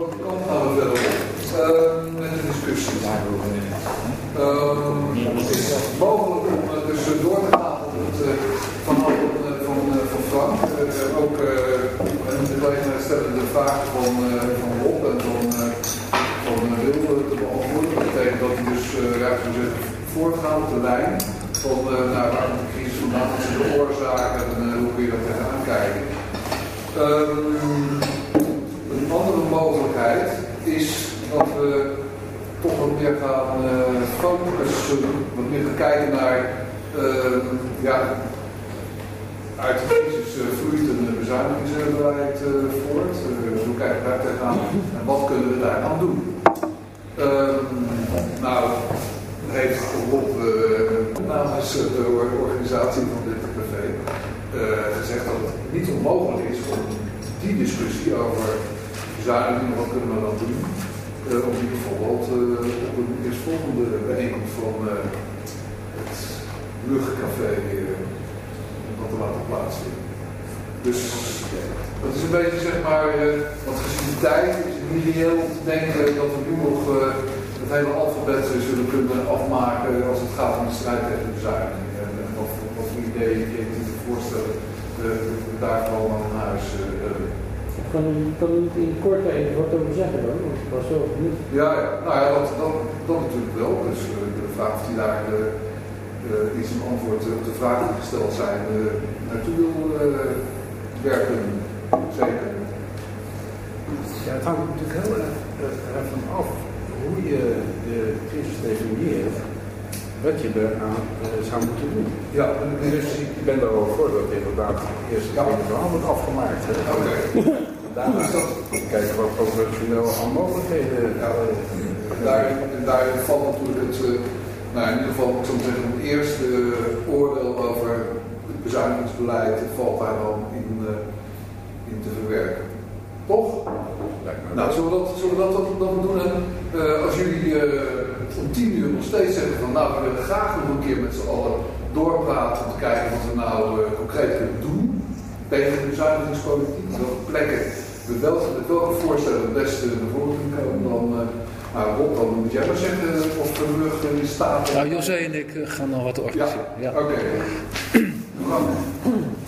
Kant gaan we verder met de discussie. Ehm, het is mogelijk om dus door te gaan op het van, van, van Frank. Ook uh, de vragen van, van Rob en van, van Wil eh, te beantwoorden. Dat betekent dat hij dus zeggen, voortgaan op de lijn van nou, waar komt de crisis vandaan, zijn de oorzaken en hoe kun je daar tegenaan kijken. Een is dat we toch wat meer gaan eh, focussen, wat meer gaan kijken naar, ehm, ja, uit de crisis eh, vloeit een bezuinigingsbeleid eh, voort. Hoe kijken we daar tegenaan en wat kunnen we daar aan doen? Ehm, nou, heeft Rob namens de organisatie van dit café gezegd dat het niet onmogelijk is om die discussie over bezuinigingen, wat kunnen we dan doen, eh, om die bijvoorbeeld op een eerstvolgende bijeenkomst van eh, het luchtcafé eh, te laten plaatsvinden. Dus dat is een beetje zeg maar, wat gezien de tijd is het niet om te denken dat we nu nog het hele alfabet zullen kunnen afmaken als het gaat om de strijd tegen de bezuiniging. En, en wat, voor- ideeën je kunt voorstellen eh, daarvan aan huis. Eh, Kan u, kan u in kort daar even wat over zeggen dan? Want ik was zo benieuwd. Ja, ja. nou ja, dat, dat, dat natuurlijk wel. Dus eh, de vraag of die daar iets een antwoord op de vragen die gesteld zijn eh, naartoe wil eh, werken. Zeker. Ja, het hangt natuurlijk heel erg ervan af hoe je de crisis definieert, wat je eraan eh, zou moeten doen. Ja, Dus ik ben er wel voor dat inderdaad eerst verhaal wordt afgemaakt. Hè. oké. Daarna kijken wat operationeel aan mogelijkheden. Ja, en daarin, en daarin valt natuurlijk het, eh, nou in ieder geval, ik zou zeggen, het eerste oordeel over het bezuinigingsbeleid valt daar dan in, eh, in te verwerken. Toch? Nou, zullen we dat, zullen we dat, dat, dat doen? En, eh, als jullie eh, om tien uur nog steeds zeggen van nou, we willen graag nog een keer met z'n allen doorpraten om te kijken wat we nou eh, concreet kunnen doen tegen de bezuinigingspolitiek. Welke plekken, met welke, met welke voorstellen het beste naar voren kunnen komen, dan, eh nou Rob, dan moet jij maar zeggen of de rug in staat. Nou, José en ik gaan nog wat organiseren. Ja, Ja. oké. We.